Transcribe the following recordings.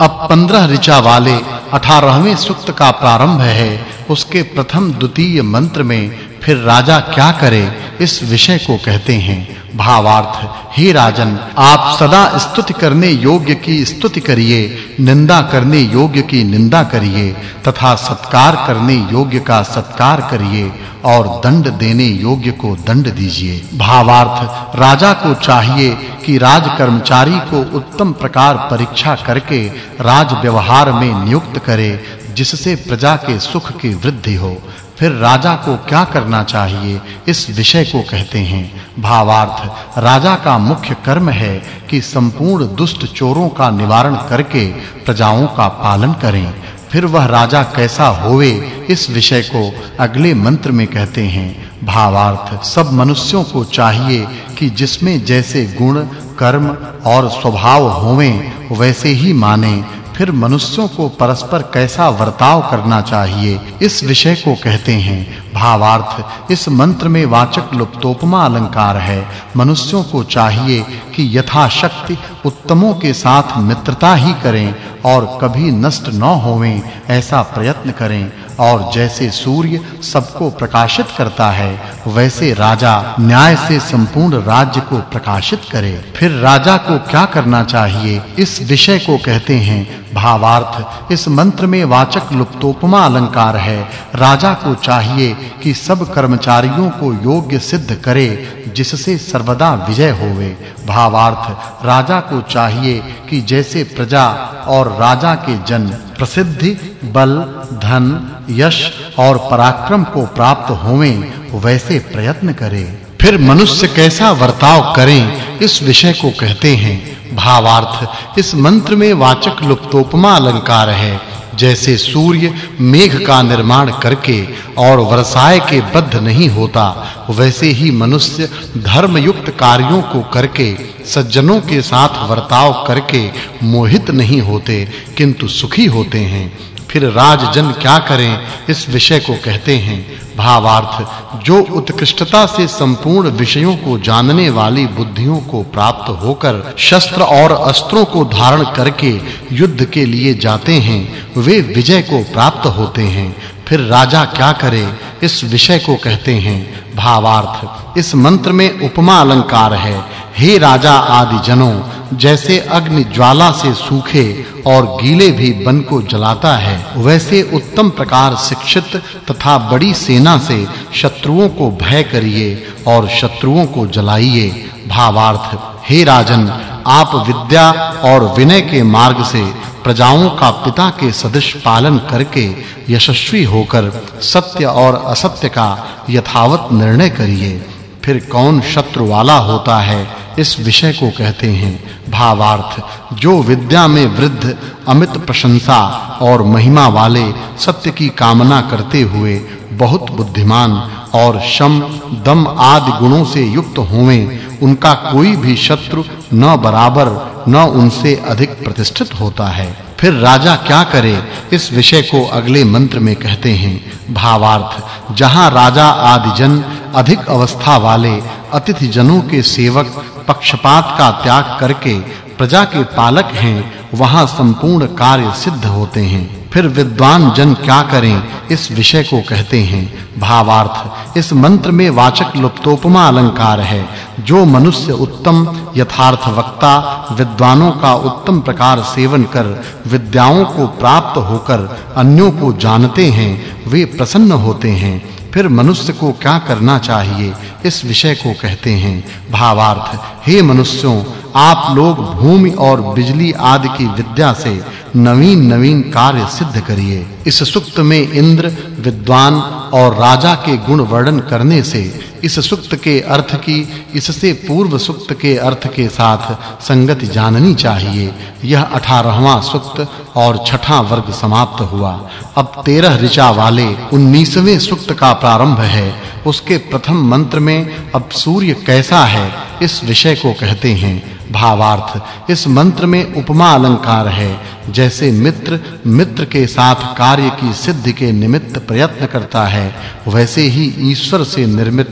अब 15 ऋचा वाले 18वें सूक्त का प्रारंभ है। उसके प्रथम द्वितीय मंत्र में फिर राजा क्या करे? इस विषय को कहते हैं, भावार्थ, हे राजन, आप सदा स्तुति करने योग्य की स्तुति करिए, निंदा करने योग्य की निंदा करिए, तथा सत्कार करने योग्य का सत्कार करिए, और दंड देने योग्य को दंड दीजिए। भावार्थ, राजा को चाहिए कि राज कर्मचारी को उत्तम प्रकार परीक्षा करके राज व्यवहार में नियुक्त करे, जिससे प्रजा के सुख की वृद्धि हो। फिर राजा को क्या करना चाहिए, इस विषय को कहते हैं। भावार्थ, राजा का मुख्य कर्म है कि संपूर्ण दुष्ट चोरों का निवारण करके प्रजाओं का पालन करें। फिर वह राजा कैसा होवे, इस विषय को अगले मंत्र में कहते हैं। भावार्थ, सब मनुष्यों को चाहिए कि जिसमें जैसे गुण, कर्म और स्वभाव होवें, वैसे ही माने। फिर मनुष्यों को परस्पर कैसा वर्ताव करना चाहिए, इस विषय को कहते हैं। भावार्थ, इस मंत्र में वाचक् लुप्तोपमा अलंकार है। मनुष्यों को चाहिए कि यथाशक्ति उत्तमों के साथ मित्रता ही करें और कभी नष्ट न होवें, ऐसा प्रयत्न करें। और जैसे सूर्य सबको प्रकाशित करता है, वैसे राजा न्याय से संपूर्ण राज्य को प्रकाशित करे। फिर राजा को क्या करना चाहिए? इस विषय को कहते हैं भावार्थ। इस मंत्र में वाचक् लुप्तोपमा अलंकार है। राजा को चाहिए कि सब कर्मचारियों को योग्य सिद्ध करे, जिससे सर्वदा विजय होवे। भावार्थ, राजा को चाहिए कि जैसे प्रजा और राजा के जन प्रसिद्धि, बल, धन, यश और पराक्रम को प्राप्त होवें, वैसे प्रयत्न करें। फिर मनुष्य कैसा वर्ताव करें, इस विषय को कहते हैं। भावार्थ, इस मंत्र में वाचक् लुप्तोपमा अलंकार है। जैसे सूर्य मेघ का निर्माण करके और वर्षाय के बद्ध नहीं होता, वैसे ही मनुष्य धर्म युक्त कार्यों को करके, सज्जनों के साथ वर्ताव करके मोहित नहीं होते, किंतु सुखी होते हैं। फिर राजजन क्या करें? इस विषय को कहते हैं। भावार्थ, जो उत्कृष्टता से संपूर्ण विषयों को जानने वाली बुद्धियों को प्राप्त होकर शस्त्र और अस्त्रों को धारण करके युद्ध के लिए जाते हैं, वे विजय को प्राप्त होते हैं। फिर राजा क्या करे? इस विषय को कहते हैं भावार्थ। इस मंत्र में उपमा अलंकार है। हे राजा आदि जनों जैसे अग्नि ज्वाला से सूखे और गीले भी वन को जलाता है, वैसे उत्तम प्रकार शिक्षित तथा बड़ी सेना से शत्रुओं को भय करिए और शत्रुओं को जलाइए। भावार्थ, हे राजन, आप विद्या और विनय के मार्ग से प्रजाओं का पिता के सदृश पालन करके यशस्वी होकर सत्य और असत्य का यथावत निर्णय करिए। फिर कौन शत्रु वाला होता है? इस विषय को कहते हैं भावार्थ। जो विद्या में वृद्ध, अमित प्रशंसा और महिमा वाले सत्य की कामना करते हुए बहुत बुद्धिमान और शम, दम आदि गुणों से युक्त होवें, उनका कोई भी शत्रु न बराबर, न उनसे अधिक प्रतिष्ठित होता है। फिर राजा क्या करे? इस विषय को अगले मंत्र में कहते हैं। भावार्थ, जहाँ राजा आदि जन अधिक अवस्था वाले अतिथि जनों के सेवक, पक्षपात का त्याग करके प्रजा के पालक हैं, वहाँ संपूर्ण कार्य सिद्ध होते हैं। फिर विद्वान जन क्या करें, इस विषय को कहते हैं। भावार्थ, इस मंत्र में वाचक् लुप्तोपमा अलंकार है। जो मनुष्य उत्तम, यथार्थ वक्ता, विद्वानों का उत्तम प्रकार सेवन कर, विद्याओं को प्राप्त होकर, अन्यों को जानते हैं, वे प्रसन्न होते हैं। फिर मनुष्य को क्या करना चाहिए, इस विषय को कहते हैं। भावार्थ, हे मनुष्यों आप लोग भूमि और बिजली आदि की विद्या से नवीन नवीन कार्य सिद्ध करिए। इस सुक्त में इंद्र, विद्वान और राजा के गुण वर्णन करने से इस सुक्त के अर्थ की, इससे पूर्व सुक्त के अर्थ के साथ संगति जाननी चाहिए। यह 18वां सुक्त और छठा वर्ग समाप्त हुआ। अब 13 ऋचा वाले 19वें सुक्त का प्रारंभ है। उसके प्रथम मंत्र में, अब सूर्य कैसा है? इस विषय को कहते हैं। भावार्थ। इस मंत्र में उपमा अलंकार है, जैसे मित्र मित्र के साथ कार्य की सिद्धि के निमित्त प्रयत्न करता है, वैसे ही ईश्वर से निर्मित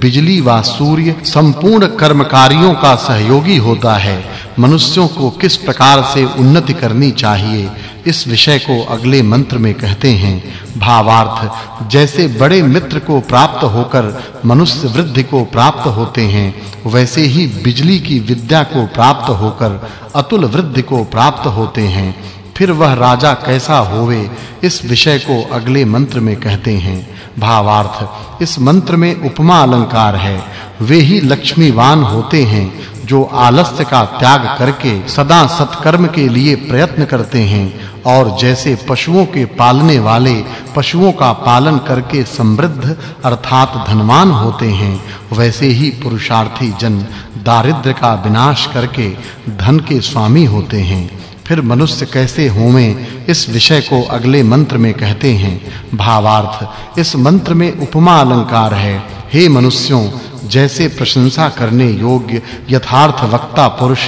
बिजली व सूर्य संपूर्ण कर्मकारियों का सहयोगी होता है। मनुष्यों को किस प्रकार से उन्नति करनी चाहिए? इस विषय को अगले मंत्र में कहते हैं, भावार्थ, जैसे बड़े मित्र को प्राप्त होकर मनुष्य वृद्धि को प्राप्त होते हैं, वैसे ही बिजली की विद्या को प्राप्त होकर अतुल वृद्धि को प्राप्त होते हैं। फिर वह राजा कैसा होवे, इस विषय को अगले मंत्र में कहते हैं। भावार्थ, इस मंत्र में उपमा अलंकार है। वे ही लक्ष्मीवान होते हैं, जो आलस्य का त्याग करके सदा सत्कर्म के लिए प्रयत्न करते हैं और जैसे पशुओं के पालने वाले पशुओं का पालन करके समृद्ध अर्थात धनवान होते हैं, वैसे ही पुरुषार्थी जन दारिद्र्य का विनाश करके धन के स्वामी होते हैं। फिर मनुष्य कैसे होवें, इस विषय को अगले मंत्र में कहते हैं। भावार्थ, इस मंत्र में उपमा अलंकार है। हे मनुष्यों, जैसे प्रशंसा करने योग्य यथार्थ वक्ता पुरुष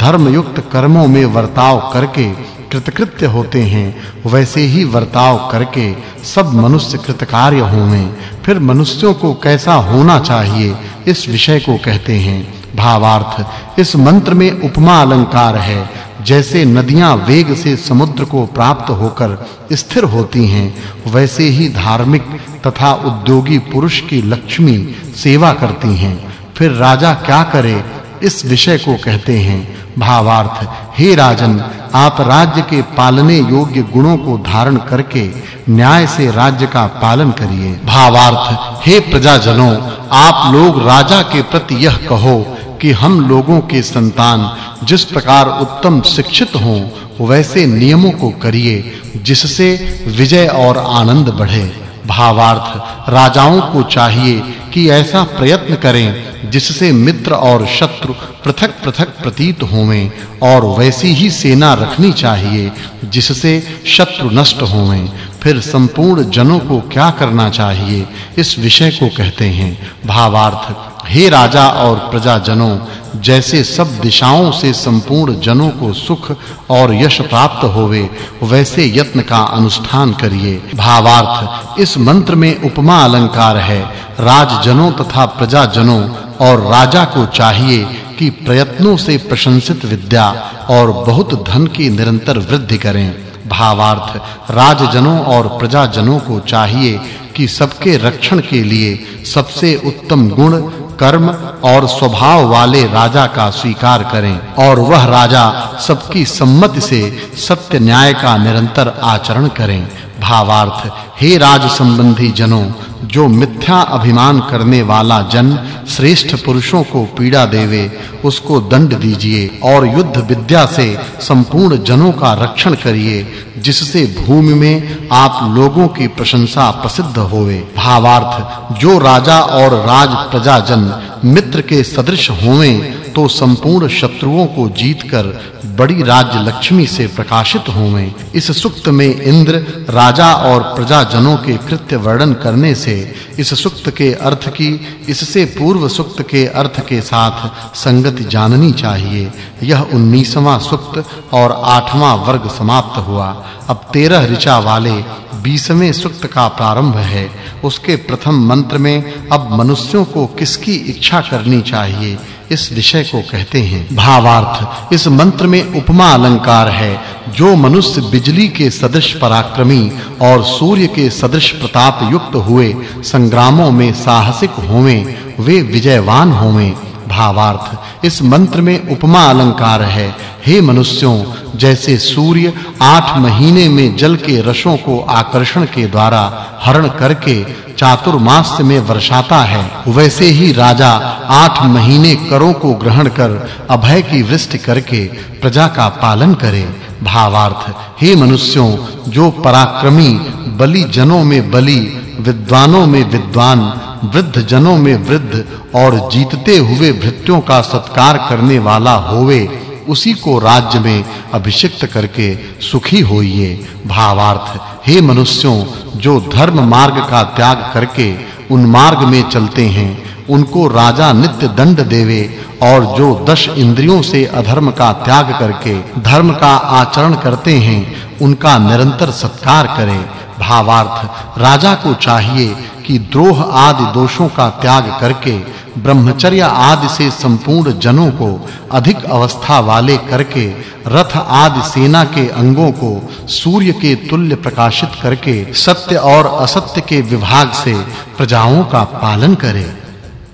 धर्म युक्त कर्मों में वर्ताव करके कृतकृत्य होते हैं, वैसे ही वर्ताव करके सब मनुष्य कृतकार्य होवें। फिर मनुष्यों को कैसा होना चाहिए, इस विषय को कहते हैं। भावार्थ, इस मंत्र में उपमा अलंकार है। जैसे नदियाँ वेग से समुद्र को प्राप्त होकर स्थिर होती हैं, वैसे ही धार्मिक तथा उद्योगी पुरुष की लक्ष्मी सेवा करती हैं। फिर राजा क्या करे? इस विषय को कहते हैं, भावार्थ, हे राजन, आप राज्य के पालने योग्य गुणों को धारण करके न्याय से राज्य का पालन करिए। भावार्थ, हे प्रजाजनों, आप लोग राजा के प्रति यह कहो कि हम लोगों के संतान जिस प्रकार उत्तम शिक्षित हों, वैसे नियमों को करिए, जिससे विजय और आनंद बढ़े। भावार्थ, राजाओं को चाहिए कि ऐसा प्रयत्न करें, जिससे मित्र और शत्रु पृथक-पृथक प्रतीत होवें, और वैसी ही सेना रखनी चाहिए, जिससे शत्रु नष्ट होवें। फिर संपूर्ण जनों को क्या करना चाहिए, इस विषय को कहते हैं। भावार्थ हे राजा और प्रजाजनों, जैसे सब दिशाओं से संपूर्ण जनों को सुख और यश प्राप्त होवे, वैसे यत्न का अनुष्ठान करिए। भावार्थ, इस मंत्र में उपमा अलंकार है। राजजनों तथा प्रजाजनों और राजा को चाहिए कि प्रयत्नों से प्रशंसित विद्या और बहुत धन की निरंतर वृद्धि करें। भावार्थ, राजजनों और प्रजाजनों को चाहिए कि सबके रक्षण के लिए सबसे उत्तम गुण कर्म और स्वभाव वाले राजा का स्वीकार करें और वह राजा सबकी सम्मति से सत्य न्याय का निरंतर आचरण करें। भावार्थ, हे राज संबंधी जनों, जो मिथ्या अभिमान करने वाला जन श्रेष्ठ पुरुषों को पीड़ा देवे, उसको दंड दीजिए और युद्ध विद्या से संपूर्ण जनों का रक्षण करिए, जिससे भूमि में आप लोगों की प्रशंसा प्रसिद्ध होवे। भावार्थ, जो राजा और राज प्रजाजन मित्र के सदृश होवें तो संपूर्ण शत्रुओं को जीतकर बड़ी राज्य लक्ष्मी से प्रकाशित होवें। इस सुक्त में इंद्र, राजा और प्रजाजनों के कृत्य वर्णन करने से, इस सुक्त के अर्थ की, इससे पूर्व सुक्त के अर्थ के साथ संगति जाननी चाहिए। यह 19वां सुक्त और 8वां वर्ग समाप्त हुआ। अब 13 ऋचा वाले 20वें सुक्त का प्रारंभ है। उसके प्रथम मंत्र में, अब मनुष्यों को किसकी इच्छा करनी चाहिए? इस विषय को कहते हैं। भावार्थ, इस मंत्र में उपमा अलंकार है, जो मनुष्य बिजली के सदृश पराक्रमी और सूर्य के सदृश प्रताप युक्त हुए, संग्रामों में साहसिक होवें, वे विजयवान होवें। भावार्थ, इस मंत्र में उपमा अलंकार है हे मनुष्यों, जैसे सूर्य आठ महीने में जल के रसों को आकर्षण के द्वारा हरण करके चातुर्मास में वर्षाता है, वैसे ही राजा आठ महीने करों को ग्रहण कर अभय की वृष्टि करके प्रजा का पालन करे। भावार्थ, हे मनुष्यों, जो पराक्रमी, बलि जनों में बलि, विद्वानों में विद्वान, वृद्ध जनों में वृद्ध और जीतते हुए भृत्यों का सत्कार करने वाला होवे उसी को राज्य में अभिषिक्त करके सुखी होइए। भावार्थ, हे मनुष्यों, जो धर्म मार्ग का त्याग करके उन मार्ग में चलते हैं, उनको राजा नित्य दंड देवे और जो दश इंद्रियों से अधर्म का त्याग करके धर्म का आचरण करते हैं, उनका निरंतर सत्कार करे। भावार्थ, राजा को चाहिए कि द्रोह आदि दोषों का त्याग करके, ब्रह्मचर्य आदि से संपूर्ण जनों को, अधिक अवस्था वाले करके, रथ आदि सेना के अंगों को, सूर्य के तुल्य प्रकाशित करके, सत्य और असत्य के विभाग से प्रजाओं का पालन करे।